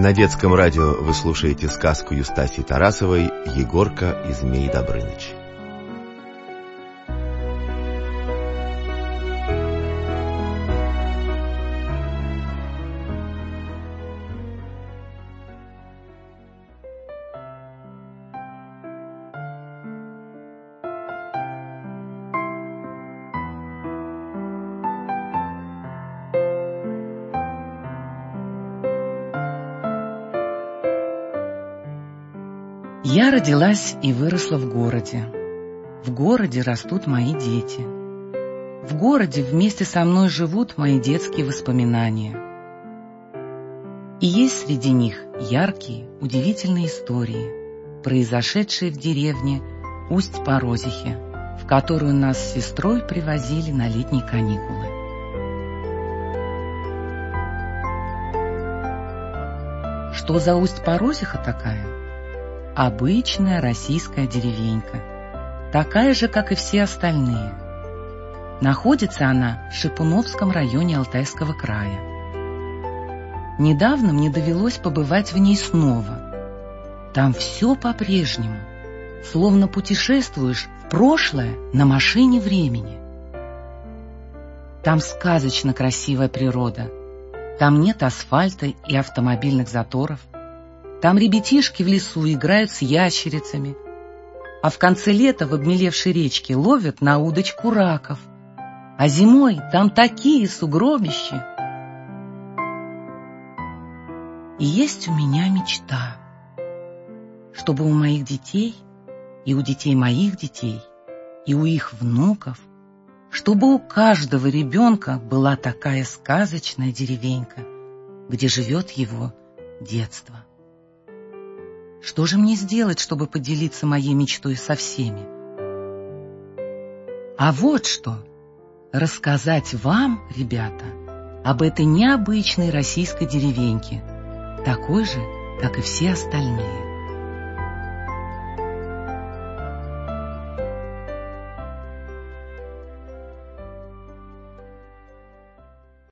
На детском радио вы слушаете сказку Юстасии Тарасовой «Егорка и Змей Добрыныч». Я родилась и выросла в городе. В городе растут мои дети. В городе вместе со мной живут мои детские воспоминания. И есть среди них яркие, удивительные истории, произошедшие в деревне Усть-Порозихе, в которую нас с сестрой привозили на летние каникулы. Что за Усть-Порозиха такая? Обычная российская деревенька, такая же, как и все остальные. Находится она в Шипуновском районе Алтайского края. Недавно мне довелось побывать в ней снова. Там все по-прежнему, словно путешествуешь в прошлое на машине времени. Там сказочно красивая природа. Там нет асфальта и автомобильных заторов. Там ребятишки в лесу играют с ящерицами, а в конце лета в обмелевшей речке ловят на удочку раков. А зимой там такие сугробища. И есть у меня мечта, чтобы у моих детей и у детей моих детей и у их внуков, чтобы у каждого ребенка была такая сказочная деревенька, где живет его детство. Что же мне сделать, чтобы поделиться моей мечтой со всеми? А вот что. Рассказать вам, ребята, об этой необычной российской деревеньке, такой же, как и все остальные.